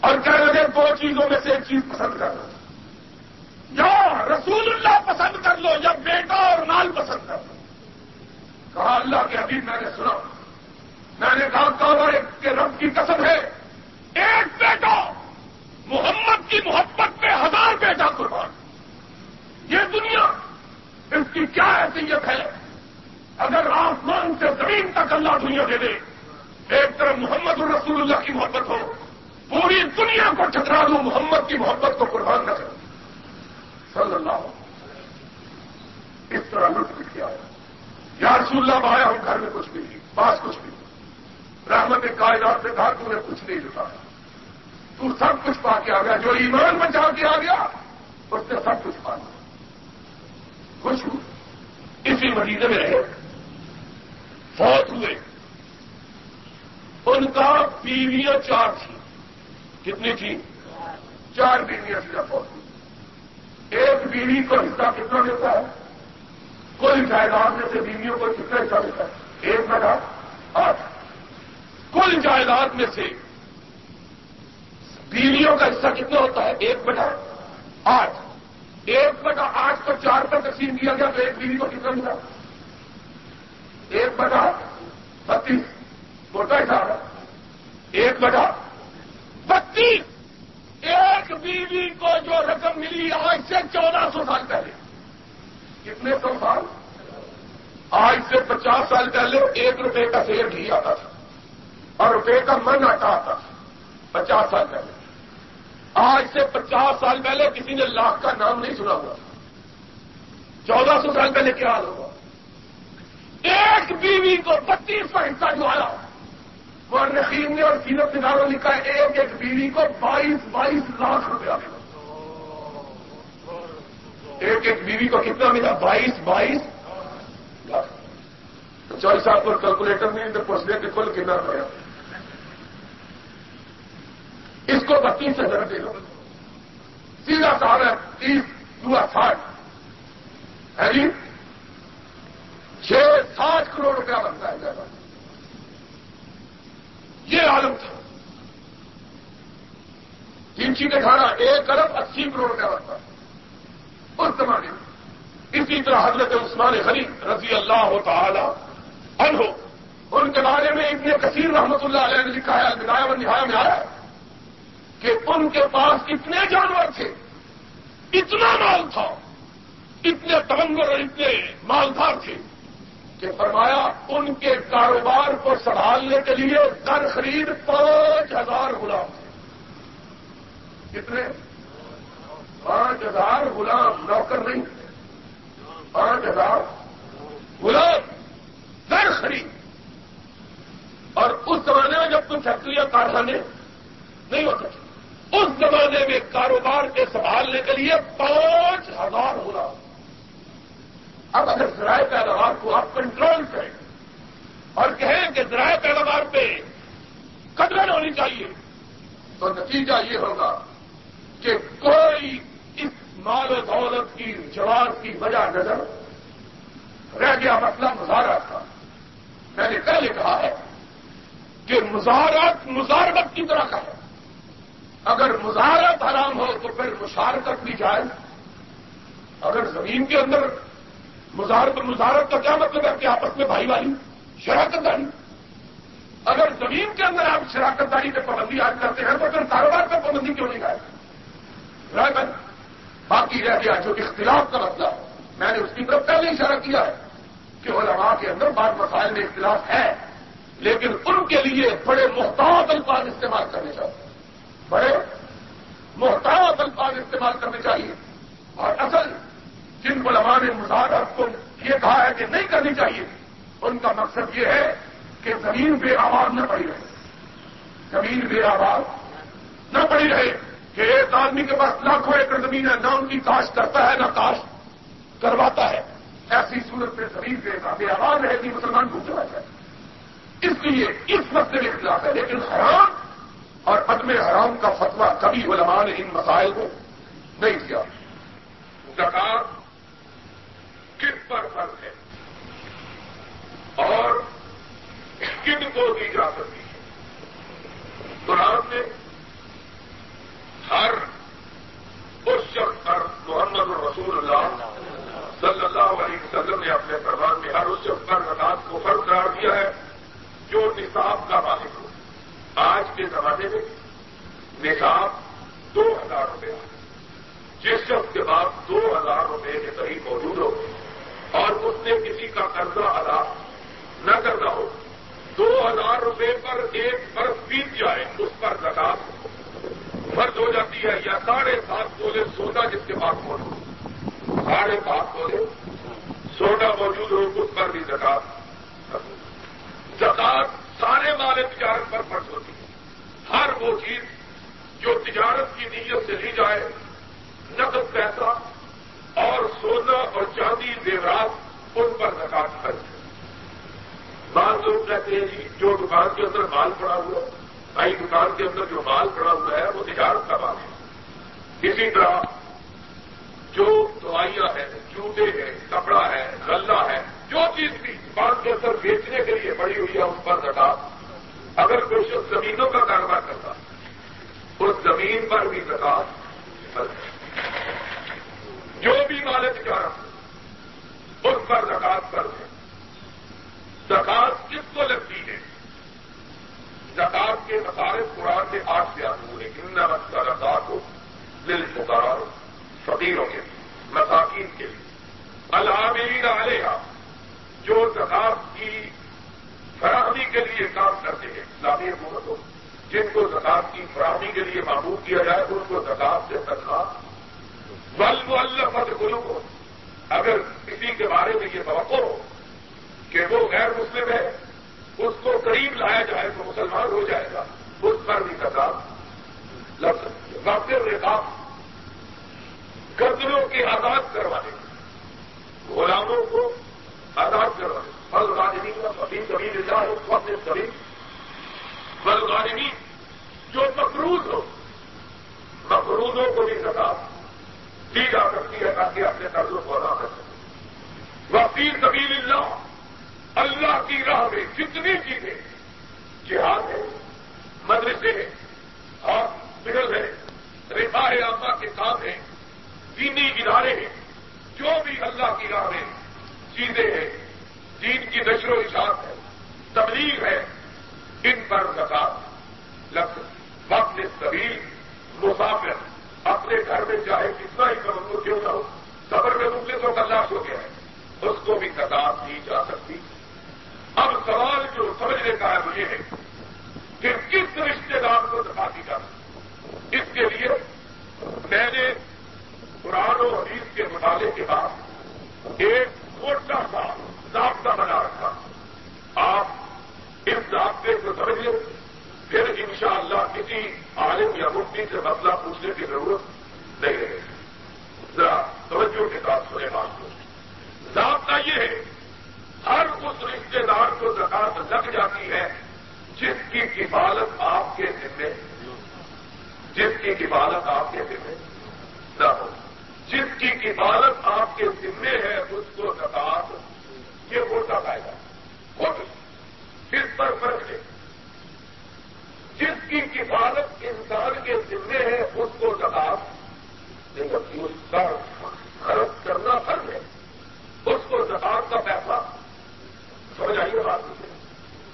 Speaker 2: اور کہہ لگے دو چیزوں میں سے ایک چیز پسند کر لو۔ یا رسول اللہ پسند کر لو، یا بیٹا اور مال پسند کر لو۔ کہا، اللہ کے ابھی میں نے سنا۔ میں نے کہا کہا کہ رب کی قسم ہے ایک بیٹا محمد کی محبت پہ ہزار بیٹا قربان۔ یہ دنیا اس کی کیا حیثیت ہے؟ اگر آسمان سے زمین تک اللہ دنیا دے دے، ایک طرف محمد الرسول اللہ کی محبت ہو، پوری دنیا کو ٹھکرا دوں محمد کی محبت کو قربان نہ کروں صلی اللہ اس طرح لطف کیا یا رسول اللہ آیا ہوں گھر میں کچھ نہیں، پاس کچھ نہیں۔ رحمت کائنات سے کہا تم نے کچھ نہیں لٹایا تو سب کچھ پا کے آ گیا۔ جو ایمان بچا کے آ گیا، اس نے سب کچھ پا لیا۔ خوش ہوں اسی مدینے میں رہے۔ فوت ہوئے۔ ان کا بیویاں چار تھی کتنی تھی چار بیویاں صرف فوت ہوئی ایک بیوی کو حصہ کتنا ملتا ہے؟ کوئی جائیداد میں سے بیویوں کو کتنا حصہ ملتا ہے؟ ایک بڑا آٹھ۔ کل جائیداد میں سے بیویوں کا حصہ کتنا ہوتا ہے؟ ایک بٹا آٹھ۔ ایک بٹا آٹھ کو چار پر تقسیم کیا گیا تو ایک بیوی کو کتنا ملا؟ ایک بٹا بتیس۔ موٹا حساب ایک بٹا بتیس۔ ایک بیوی کو جو رقم ملی آج سے چودہ سو سال پہلے۔ کتنے سو سال؟ آج سے پچاس سال پہلے ایک روپے کا شیر گھی آتا تھا۔ اور روپے کا من آتا آتا تھا۔ پچاس سال پہلے۔ آج سے پچاس سال پہلے کسی نے لاکھ کا نام نہیں سنا ہوا۔ چودہ سو سال پہلے کیا حال ہوگا؟ ایک بیوی کو بتیس کا حصہ جو آیا وہ رقیم نے اور سینت نگاروں لکھا ایک ایک بیوی کو بائیس بائیس لاکھ روپیہ۔ ملا ایک ایک بیوی کو کتنا ملا؟ بائیس بائیس لاکھ۔ چوبیس صاحب پر کیلکولیٹر نہیں تو پوچھ لیا کل کتنا روپیہ اس کو بتیس ہزار دے لو۔ سیدھا صاحب ہے تیس دو ساٹھ۔ ہے جی؟ چھ ساٹھ کروڑ روپیہ بنتا ہے زیادہ۔ یہ عالم تھا۔ تین چیزیں کھانا ایک ارب اسی کروڑ روپیہ بنتا۔ ہے اس زمانے میں۔ اسی طرح حضرت عثمان غریب رضی اللہ تعالی عنہ، ان کے بارے میں ابن کثیر رحمت اللہ علیہ نے لکھا ہے و نہایا میں آیا ہے۔ کہ ان کے پاس اتنے جانور تھے، اتنا مال تھا، اتنے تمنگر اور اتنے مالدار تھے کہ فرمایا ان کے کاروبار کو سنبھالنے کے لیے در خرید پانچ ہزار غلام تھے۔ کتنے؟ پانچ ہزار غلام، نوکر نہیں۔ پانچ ہزار غلام در خرید۔ اور اس زمانے میں جب تم فیکٹریاں، کارخانے نہیں ہوتے اس زمانے میں کاروبار کے سنبھالنے کے لیے پانچ ہزار غلام اب اگر ذرائع پیداوار کو آپ کنٹرول کریں اور کہیں کہ ذرائع پیداوار پہ قدر ہونی چاہیے، تو نتیجہ یہ ہوگا کہ کوئی اس مال و دولت کی جواب کی وجہ نظر رہ گیا۔ مسئلہ مظاہرات کا میں نے پہلے کہا ہے کہ مظاہرات مزارت کی طرح کا ہے۔ اگر مظاہرات حرام ہو تو پھر مشارکت بھی جائے اگر زمین کے اندر مظاہرت مظاہرت کا کیا مطلب ہے کہ آپس میں بھائی والی شراکت داری اگر زمین کے اندر آپ شراکت داری پہ پابندی عائد کرتے ہیں تو پھر کاروبار پر پابندی کیوں نہیں آئے باقی رہ گیا جو اختلاف کا مسئلہ۔ میں نے اس کی طرف پہلے اشارہ کیا ہے کہ علماء کے اندر بعض مسائل میں اختلاف ہے، لیکن ان کے لیے بڑے محتاط الفاظ استعمال کرنے چاہیے۔ بڑے محتاط الفاظ استعمال کرنے چاہیے۔ اور اصل جن علماء نے مظاہرات کو یہ کہا ہے کہ نہیں کرنی چاہیے، ان کا مقصد یہ ہے کہ زمین بے آواز نہ پڑی رہے۔ زمین بے آواز نہ پڑی رہے کہ ایک آدمی کے پاس لاکھوں ایکڑ زمین ہے، نہ ان کی کاشت کرتا ہے، نہ کاشت کرواتا ہے۔ ایسی صورت میں زمین بے آواز رہے گی، مسلمان کو جائے۔ اس لیے اس مسئلے میں اختلاف ہے، لیکن حرام اور عدم حرام کا فتوا کبھی علماء نے ان مسائل کو نہیں دیا۔ زکات کس پر فرض ہے؟ اور کن کو دی جا سکتی ہے۔ قرآن نے ہر اس شخص پر محمد الرسول اللہ صلی اللہ علیہ وسلم نے اپنے پروان میں ہر اس شخص پر زکات کو فرض قرار دیا ہے جو نصاب کا مالک ہو۔ آج کے زمانے میں نصاب دو ہزار روپے جس شخص کے بعد دو ہزار روپے کے قریب موجود ہو اور اس نے کسی کا قرضہ ادا نہ کرنا ہو، دو ہزار روپے پر ایک برف بیت جائے، اس پر زکات فرض ہو جاتی ہے یا ساڑھے سات تولے سونا جس کے پاس موجود ساڑھے سات تولے سونا موجود ہو، اس پر بھی زکات۔ زکات سارے مال تجارت پر فرض ہوتی ہے۔ ہر وہ چیز جو تجارت کی نیت سے لی جائے، نقد پیسہ اور سونا اور چاندی زیورات ان پر زکات خرچ ہے۔ بعض لوگ کہتے ہیں جی جو دکان کے اندر مال پڑا ہوا، بھائی دکان کے اندر جو مال پڑا ہوا ہے، وہ تجارت کا مال ہے۔ اسی طرح جو دوائیاں ہیں، جوتے ہیں، کپڑا ہے، غلہ ہے، جو چیز بھی دکان کے اندر بیچنے کے لیے بڑی ہوئی ہے، اس پر زکات اگر کوئی شخص زمینوں کا کاروبار کرتا اس زمین پر بھی زکات جو بھی مالک تجارت اس پر زکات کر دیں زکات کس کو لگتی ہے؟ زکات کے مصارف قرآن سے آٹھ سے آدھو ہوئے، ان نمک کا زکات ہو دل پکار فقیروں کے لیے، مساکین کے لیے۔ العامرین علیہ جو زکات کی فراہمی کے لیے کام کرتے ہیں اسلامی حکومتوں جن کو زکات کی فراہمی کے لیے معمول کیا جائے، ان کو زکات سے تنخواہ۔ بل اللہ مد گرو کو اگر کسی کے بارے میں یہ توقع ہو کہ وہ غیر مسلم ہے، اس کو قریب لایا جائے تو مسلمان ہو جائے گا، اس پر بھی زکات لگ سکتی رقاب گردنوں کے آزاد کروانے۔ غلاموں کو آزاد کروا فل غالبی کا فقیر کبھی لیتا ہے اس وقت کبھی فل غالبی جو مقروض ہو مقروضوں کو بھی سزا دی جا سکتی ہے تاکہ اپنے قرضوں کو ادا کر سکے وقیر کبھی اللہ اللہ کی راہ میں جتنی چیزیں جہاد ہے مدرسے ہیں ہاسپٹل ہے رفاہ آپا کے کام ہیں دینی ادارے ہیں جو بھی اللہ کی راہ میں چیزیں ہیں دین کی نشر و اشاعت ہے تبلیغ ہے ان پر زکات لگ وقت طویل مسافر اپنے گھر میں چاہے کتنا ہی کم کیوں نہ ہو صبر میں مفلسوں کا زکات دی جا سکتی اب سوال جو سمجھنے کا ہے وہ یہ ہے کہ کس رشتے دار کو زکات دی جا سکتی اس کے لیے میں نے قرآن و حدیث کے مطالعے کے بعد ایک موٹا سا ضابطہ بنا رکھا آپ اس ضابطے کو سمجھیں پھر انشاءاللہ کسی عالم یا مفتی سے مسئلہ پوچھنے کی ضرورت نہیں رہے ذرا توجہ کے ساتھ سنے بات کو ضابطہ یہ ہے ہر اس رشتے دار کو زکات لگ جاتی ہے جس کی کفالت آپ کے ذمے جس کی کفالت آپ کے ذمے نہ ہو جس کی کفالت آپ کے ذمے ہے، اس کو زکات یہ ووٹا پائے خود اس پر فرق ہے۔ جس کی کفالت انسان کے ذمے ہے، اس کو زکات نہیں اس کا خرچ کرنا فرض ہے۔ اس کو زکات کا پیسہ سمجھ آئیے بات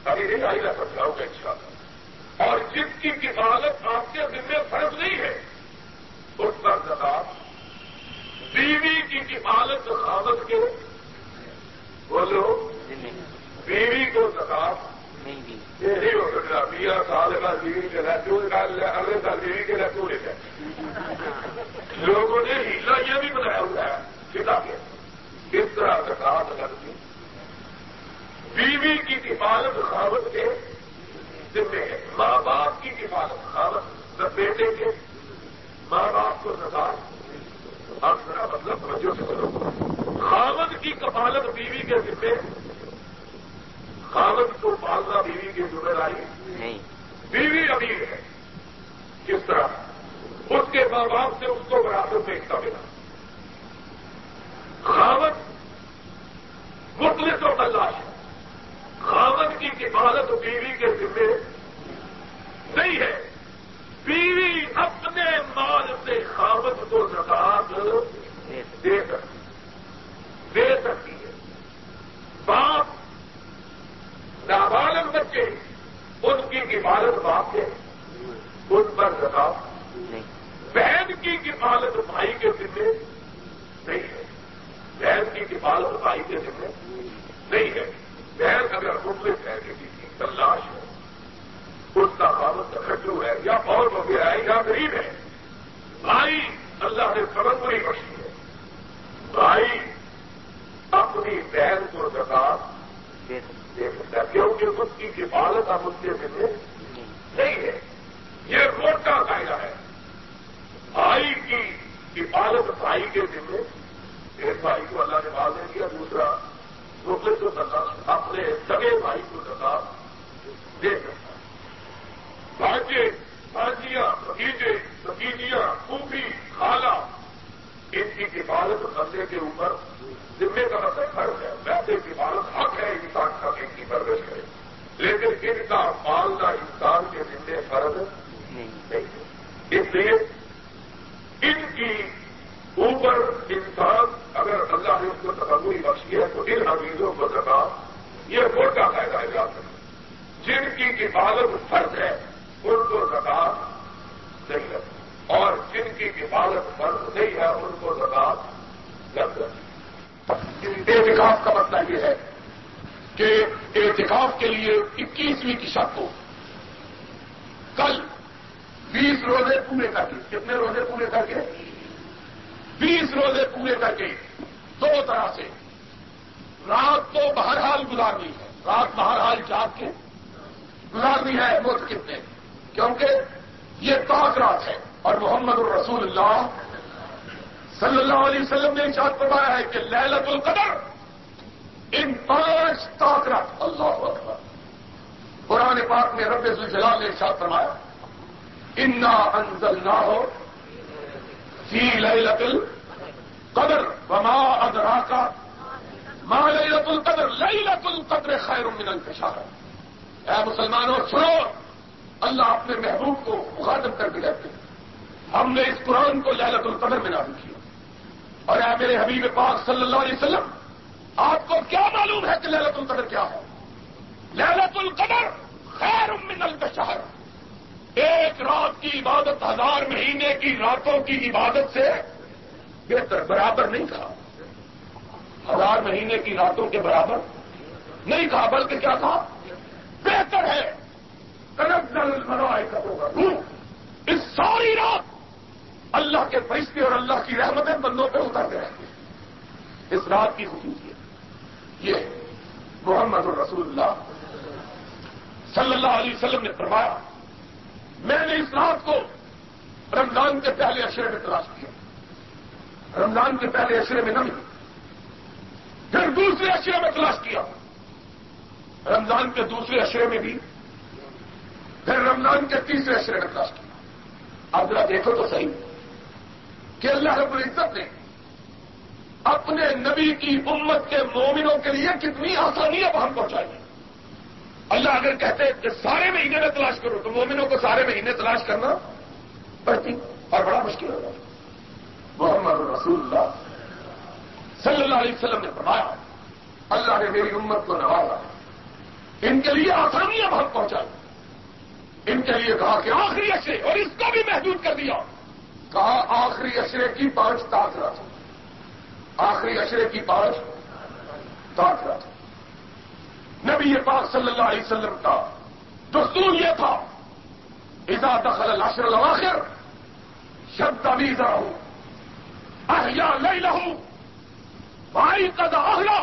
Speaker 2: ابھی نہیں آئی، میں سمجھاؤں گا ان شاء اللہ اور جس کی کفالت آپ کے ذمے فرض نہیں ہے، اس پر زکات بیوی کی کفالت خامت کے بولو، بیوی کو زکات یہ نہیں ہو سکتا میاں سال کا بیوی کے لیے کیوں اگلے سال بیوی کے لیے کیوں لے لوگوں نے ہیلا یہ بھی بنایا ہوا ہے، کتابیں۔ کس طرح زکات لگتی بیوی کی کفالت خاوت کے ذمے ہے۔ ماں باپ کی کفالت خاوت بیٹے کے، ماں باپ کو زکات ذرا مطلب توجہ سے کرو کی کفالت بیوی کے ذمے خاوت کو پالنا بیوی کی ذمہ داری بیوی امیر ہے۔ کس طرح؟ اس کے ماں باپ سے اس کو برابر دیکھتا ملا۔ خاوت مطلق و تلاش ہے۔ خاوت کی کفالت بیوی کے ذمے نہیں ہے بیوی اپنے مال سے خاوت کو زکات دے سکتی دے سکتی ہے باپ نابالغ بچے ان کی کفالت باپ ہے ان پر زکات بہن کی کفالت بھائی کے ذمے نہیں ہے بہن کی کفالت بھائی کے ذمے نہیں ہے بہن اگر مفلس ہے کسی کی تلاش ہے اس کا خامت تخجو ہے یا اور وغیرہ ہے یا غریب ہے بھائی اللہ نے سبق نہیں بخشی ہے بھائی اپنی بہن کو زکات دے سکتا ہے کیونکہ اس کی کفالت اب اس کے ذمے نہیں ہے یہ روڈ کا قاعدہ ہے بھائی کی کفالت بھائی کے ذمے ایک بھائی کو اللہ نے مال دے دیا دوسرا دوسرے کو سکا اپنے سگے بھائی کو سکا دے سکتا بھاجے بھاجیاں بگیچے بگیچیاں پوپھی خالہ ان کی کفالت کرنے کے اوپر ذمے کا مطلب فرض ہے ویسے کفالت حق ہے انسان کا ان کی پرورش کرے لیکن ان کا پالنا انسان کے ذمے فرض نہیں ہے اس لیے ان کی اوپر انسان اگر اللہ نے اس کو تقبوری بخشی ہے تو ان عزیزوں کو سکا یہ ووٹ کا فائدہ ہے یاد جن کی کفالت فرض ہے، ان کو زکات نہیں لگتی اور جن کی کفالت فرض نہیں ہے، ان کو زکات لگ جاتی یعنی احتکاف کا مطلب یہ ہے کہ احتکاف کے لیے اکیسویں کی شرط ہو۔ کل بیس روزے پورے کر کے۔ کتنے روزے پورے کر کے؟ بیس روزے پورے کر کے۔ دو طرح سے۔ رات تو بہرحال گزارنی ہے۔ رات بہرحال جاگ کے گزارنی ہے ملک کتنے کیونکہ یہ پاک رات ہے اور محمد الرسول اللہ صلی اللہ علیہ وسلم نے ارشاد فرمایا ہے کہ للت القدر ان پانچ طاقت اللہ اکبر۔ قرآن پاک میں رب الجلال نے ارشاد فرمایا، انا انزل نہ ہو فی لت القدر وما ادراکا ما لت القدر۔ لت القدر خیر من الفشار۔ اے مسلمانوں سنو اللہ اپنے محبوب کو مخاطب کر کے رہتے ہیں۔ ہم نے اس قرآن کو للت القدر میں نازل کیا۔ اور اے میرے حبیب پاک صلی اللہ علیہ وسلم، آپ کو کیا معلوم ہے کہ للت القدر کیا ہے؟ للت القدر خیر من الفشار ایک رات کی عبادت ہزار مہینے کی راتوں کی عبادت سے بہتر، برابر نہیں تھا ہزار مہینے کی راتوں کے برابر نہیں کہا، بلکہ کیا کہا؟ بہتر ہے۔ کنک دل منوائے ہوگا اس ساری رات اللہ کے فرشتے اور اللہ کی رحمتیں بندوں پہ اترتے رہتے ہیں۔ اس رات کی خصوصیت یہ محمد الرسول اللہ صلی اللہ علیہ وسلم نے فرمایا، میں نے اس رات کو رمضان کے پہلے اشرے میں تلاش کیا۔ رمضان کے پہلے اشرے میں نہ نہیں پھر دوسرے اشرے میں تلاش کیا۔ رمضان کے دوسرے اشرے میں بھی، پھر رمضان کے تیسرے اشرے میں تلاش کیا آپ ذرا دیکھو تو صحیح۔ کہ اللہ رب العزت نے اپنے نبی کی امت کے مومنوں کے لیے کتنی آسانی اب ہم پہنچائی اللہ اگر کہتے کہ سارے مہینے میں تلاش کرو، تو مومنوں کو سارے مہینے تلاش کرنا پڑتی اور بڑا مشکل ہوگا محمد رسول اللہ صلی اللہ علیہ وسلم نے فرمایا، اللہ نے میری امت کو نوازا ان کے لیے آسانی اب ہم پہنچائی ان کے لیے کہا کہ آخری اشرے اور اس کو بھی محدود کر دیا۔ کہا، آخری اشرے کی پانچ تاثرات آخری اشرے کی پانچ تاثرات نبی پاک صلی اللہ علیہ وسلم کا دستور یہ تھا، اذا دخل العشر الاخر شب تمیزہ ہوں احیا لئی لہوں بھائی قد اہلا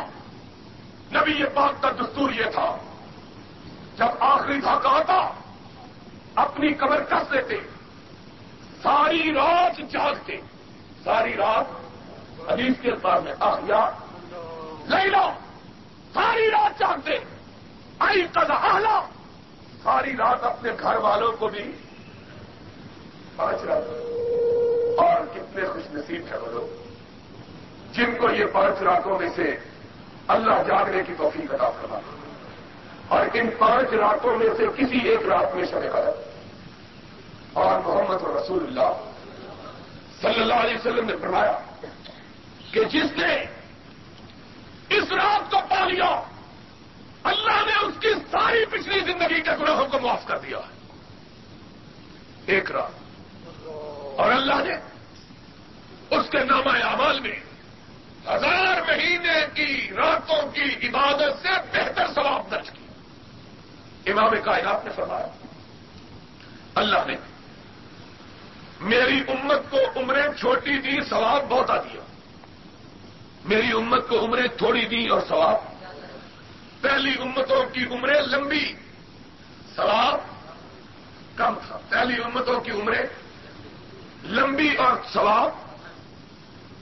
Speaker 2: نبی پاک کا دستور یہ تھا۔ جب آخری دھاکہ آتا، اپنی کمر کس دیتے، ساری رات جاگتے۔ ساری رات حدیث کے پاس میں آیا لے لو ساری رات جاگتے۔ آئی قد آلہ ساری رات اپنے گھر والوں کو بھی پانچ رات۔ اور کتنے خوش نصیب ہے وہ جن کو یہ پانچ راتوں میں سے اللہ جاگنے کی توفیق ادا کرنا اور ان پانچ راتوں میں سے کسی ایک رات میں شب قدر اور محمد رسول اللہ صلی اللہ علیہ وسلم نے فرمایا کہ جس نے اس رات کو پا لیا، اللہ نے اس کی ساری پچھلی زندگی کے گناہوں کو معاف کر دیا۔ ایک رات۔ اور اللہ نے اس کے نامہ اعمال میں ہزار مہینے کی راتوں کی عبادت سے بہتر ثواب درج کی امام کائنات نے فرمایا، اللہ نے میری امت کو عمریں چھوٹی دی، ثواب بہت آ دیا میری امت کو عمریں تھوڑی دی اور ثواب۔ پہلی امتوں کی عمریں لمبی، ثواب کم تھا۔ پہلی امتوں کی عمریں لمبی اور ثواب۔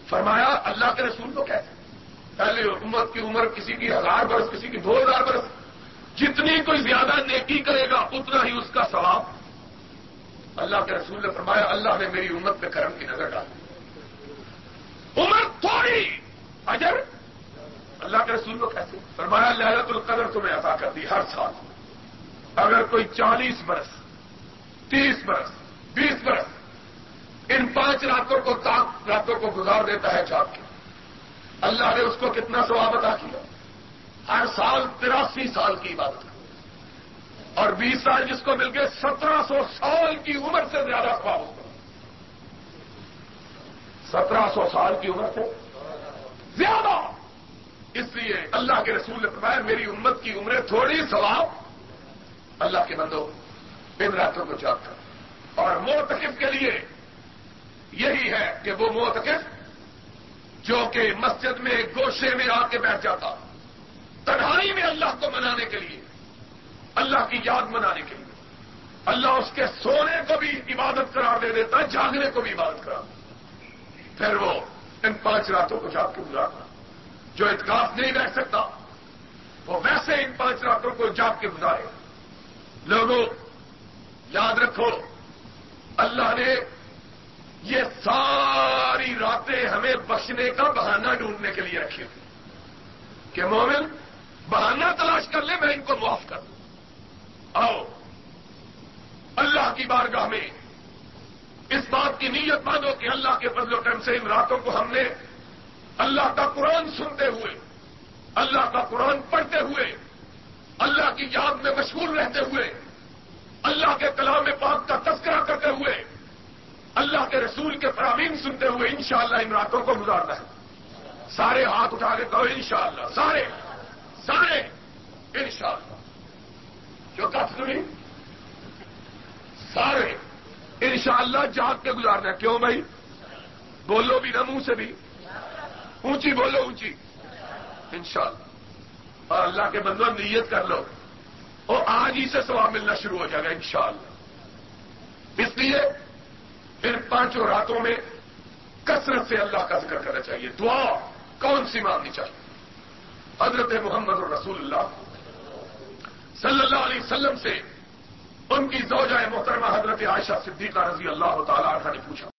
Speaker 2: فرمایا، اللہ کے رسول کو کہتے پہلی امت کی عمر کسی کی ہزار برس، کسی کی دو ہزار برس جتنی کوئی زیادہ نیکی کرے گا، اتنا ہی اس کا ثواب۔ اللہ کے رسول نے فرمایا، اللہ نے میری امت پہ کرم کی نظر ڈالی۔ عمر تھوڑی اجر۔ اللہ کے رسول کو کہتے فرمایا لہرت القدر تمہیں عطا کر دی ہر سال۔ اگر کوئی چالیس برس، تیس برس، بیس برس ان پانچ راتوں کو تاک، راتوں کو گزار دیتا ہے جاگ کے۔ اللہ نے اس کو کتنا ثواب عطا کیا؟ ہر سال تراسی سال کی عبادت اور بیس سال جس کو مل گئے، سترہ سو سال کی عمر سے زیادہ ثواب ہوگا سترہ سو سال کی عمر سے زیادہ۔ اس لیے اللہ کے رسول نے فرمایا، میری امت کی عمریں تھوڑی ثواب۔ اللہ کے بندو ان راتوں کو کر۔ اور موتقف کے لیے یہی ہے کہ وہ موتقف جو کہ مسجد میں گوشے میں آ کے بیٹھ جاتا۔ تنہائی میں اللہ کو منانے کے لیے، اللہ کی یاد منانے کے لیے۔ اللہ اس کے سونے کو بھی عبادت قرار دے دیتا جاگنے کو بھی عبادت قرار پھر وہ ان پانچ راتوں کو جاگ کے گزارتا جو اتکاف نہیں رہ سکتا، وہ ویسے ان پانچ راتوں کو جاگ کے گزارے۔ لوگوں، یاد رکھو، اللہ نے یہ ساری راتیں ہمیں بخشنے کا بہانہ ڈھونڈنے کے لیے رکھی تھی کہ مومن بہانہ تلاش کر لے، میں ان کو معاف کر دوں۔ آؤ، اللہ کی بارگاہ میں اس بات کی نیت مانو کہ اللہ کے فضل و کرم سے ان راتوں کو ہم نے اللہ کا قرآن سنتے ہوئے، اللہ کا قرآن پڑھتے ہوئے، اللہ کی یاد میں مشغول رہتے ہوئے، اللہ کے کلام پاک کا تذکرہ کرتے ہوئے، اللہ کے رسول کے فرامین سنتے ہوئے انشاءاللہ ان راتوں کو گزارنا ہے۔ سارے ہاتھ اٹھا کے کہو انشاءاللہ، سارے۔ سارے، انشاءاللہ۔ جو کف سنی سارے۔ انشاءاللہ اللہ جاگ کے گزارنا کیوں بھائی؟ بولو بھی نہ منہ سے بھی۔ اونچی بولو اونچی۔ انشاءاللہ۔ اور اللہ کے بندوں، نیت کر لو۔ اور آج ہی سے سواب ملنا شروع ہو جائے گا، انشاءاللہ۔ اس لیے ان پانچوں راتوں میں کثرت سے اللہ کا ذکر کرنا چاہیے۔ دعا کون سی مانگنی چاہیے؟ حضرت محمد رسول اللہ صلی اللہ علیہ وسلم سے ان کی زوجہ محترمہ حضرت عائشہ صدیقہ رضی اللہ تعالی عنہ نے پوچھا